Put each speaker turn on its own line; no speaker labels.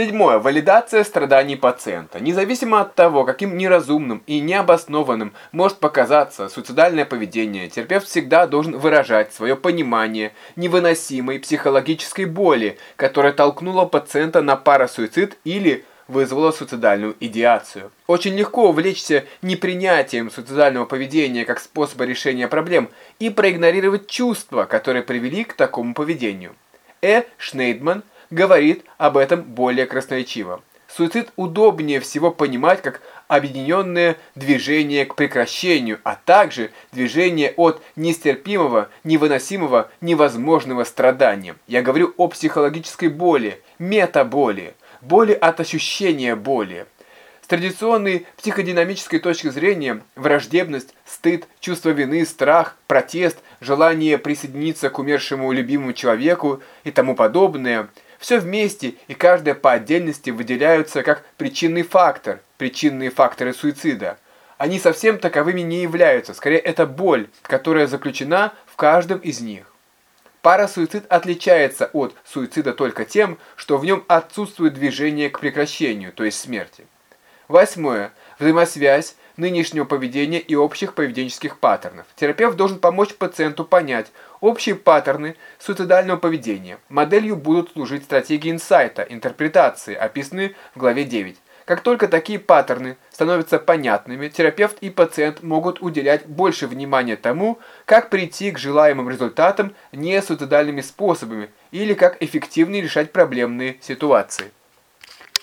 Седьмое. Валидация страданий пациента. Независимо от того, каким неразумным и необоснованным может показаться суицидальное поведение, терапевт всегда должен выражать свое понимание невыносимой психологической боли, которая толкнула пациента на парасуицид или вызвала суицидальную идеацию. Очень легко увлечься непринятием суицидального поведения как способа решения проблем и проигнорировать чувства, которые привели к такому поведению. Э. Шнейдман говорит об этом более красноречиво. Суицид удобнее всего понимать как объединенное движение к прекращению, а также движение от нестерпимого, невыносимого, невозможного страдания. Я говорю о психологической боли, метаболи, боли от ощущения боли. С традиционной психодинамической точки зрения враждебность, стыд, чувство вины, страх, протест, желание присоединиться к умершему любимому человеку и тому подобное – все вместе и каждая по отдельности выделяются как причинный фактор, причинные факторы суицида. Они совсем таковыми не являются, скорее это боль, которая заключена в каждом из них. Парасуицид отличается от суицида только тем, что в нем отсутствует движение к прекращению, то есть смерти. Восьмое. Взаимосвязь нынешнего поведения и общих поведенческих паттернов. Терапевт должен помочь пациенту понять общие паттерны суицидального поведения. Моделью будут служить стратегии инсайта, интерпретации, описанные в главе 9. Как только такие паттерны становятся понятными, терапевт и пациент могут уделять больше внимания тому, как прийти к желаемым результатам не суицидальными способами или как эффективнее решать проблемные ситуации.